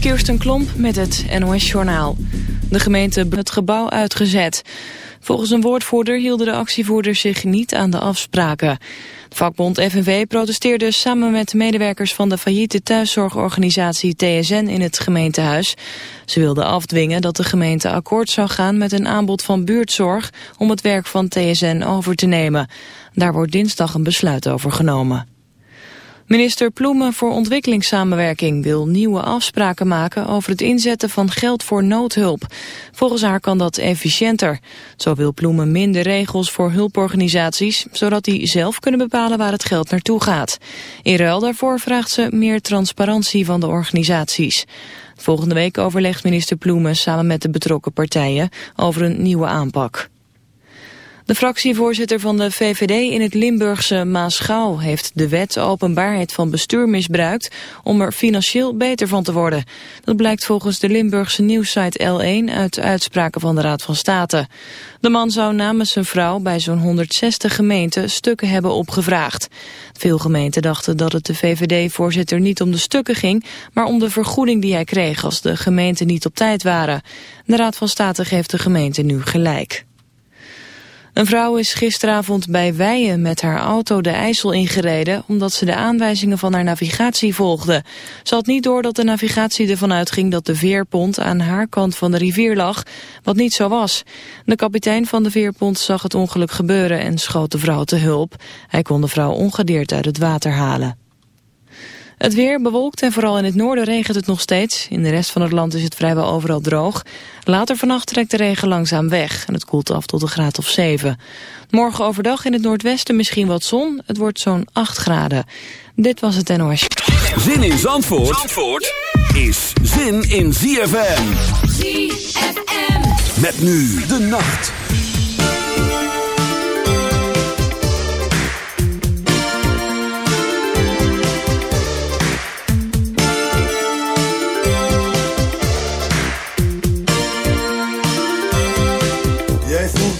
Kirsten Klomp met het NOS-journaal. De gemeente het gebouw uitgezet. Volgens een woordvoerder hielden de actievoerders zich niet aan de afspraken. Vakbond FNV protesteerde samen met medewerkers van de failliete thuiszorgorganisatie TSN in het gemeentehuis. Ze wilden afdwingen dat de gemeente akkoord zou gaan met een aanbod van buurtzorg om het werk van TSN over te nemen. Daar wordt dinsdag een besluit over genomen. Minister Ploemen voor ontwikkelingssamenwerking wil nieuwe afspraken maken over het inzetten van geld voor noodhulp. Volgens haar kan dat efficiënter. Zo wil Ploemen minder regels voor hulporganisaties, zodat die zelf kunnen bepalen waar het geld naartoe gaat. In ruil daarvoor vraagt ze meer transparantie van de organisaties. Volgende week overlegt minister Ploemen samen met de betrokken partijen over een nieuwe aanpak. De fractievoorzitter van de VVD in het Limburgse Maasgouw heeft de wet openbaarheid van bestuur misbruikt om er financieel beter van te worden. Dat blijkt volgens de Limburgse nieuwssite L1 uit uitspraken van de Raad van State. De man zou namens zijn vrouw bij zo'n 160 gemeenten stukken hebben opgevraagd. Veel gemeenten dachten dat het de VVD-voorzitter niet om de stukken ging, maar om de vergoeding die hij kreeg als de gemeenten niet op tijd waren. De Raad van State geeft de gemeente nu gelijk. Een vrouw is gisteravond bij Weijen met haar auto de IJssel ingereden... omdat ze de aanwijzingen van haar navigatie volgde. Ze had niet door dat de navigatie ervan uitging dat de veerpont aan haar kant van de rivier lag... wat niet zo was. De kapitein van de veerpont zag het ongeluk gebeuren en schoot de vrouw te hulp. Hij kon de vrouw ongedeerd uit het water halen. Het weer bewolkt en vooral in het noorden regent het nog steeds. In de rest van het land is het vrijwel overal droog. Later vannacht trekt de regen langzaam weg en het koelt af tot een graad of 7. Morgen overdag in het noordwesten misschien wat zon. Het wordt zo'n 8 graden. Dit was het NOS. Zin in Zandvoort, Zandvoort is zin in ZFM. ZFM. Met nu de nacht.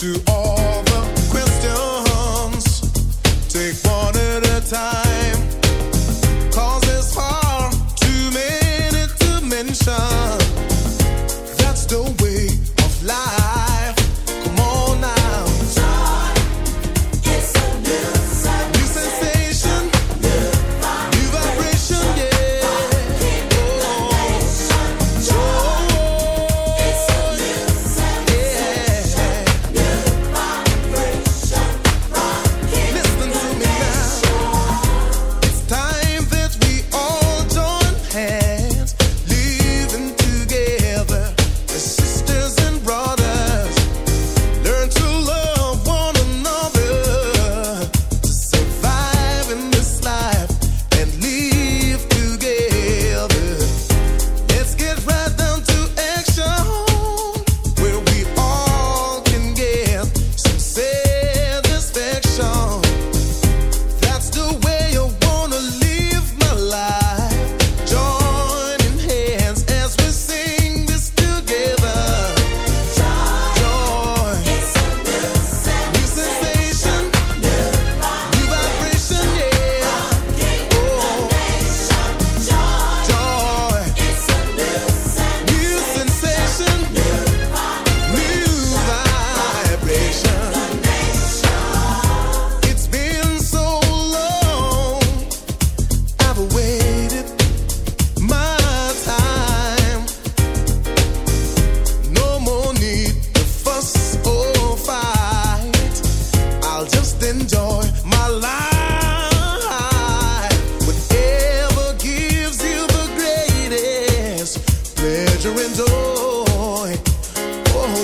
to all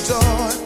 joy.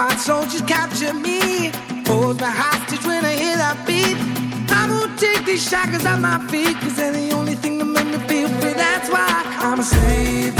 My soldiers capture me, hold me hostage when I hear that beat. I won't take these shackles off my feet, cause they're the only thing that make me feel free. That's why I'm a slave.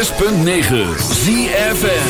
106.9 ZFM.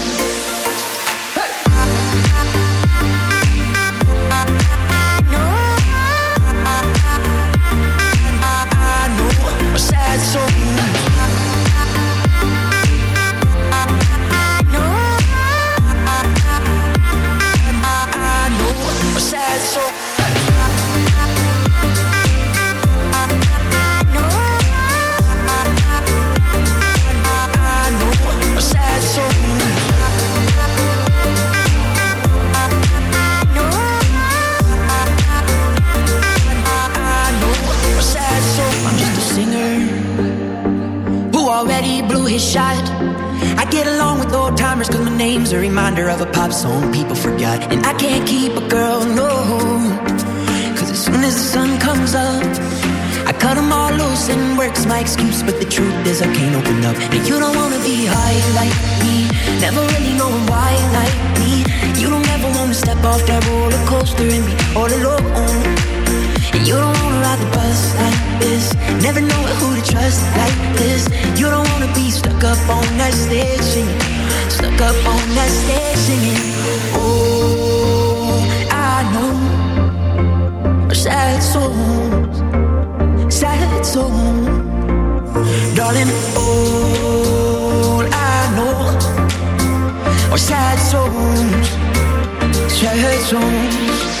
A reminder of a pop song people forgot. And I can't keep a girl, no. Cause as soon as the sun comes up, I cut them all loose and work's my excuse. But the truth is, I can't open up. And you don't wanna be high like me, never really knowing why like me. You don't ever wanna step off that roller coaster and be all alone. And you don't wanna ride the bus like this, never know who to trust like this. You don't wanna be stuck up on that singing, stuck up on that stage singing. Oh, I know sad songs, sad songs, darling. All I know sad songs, sad songs.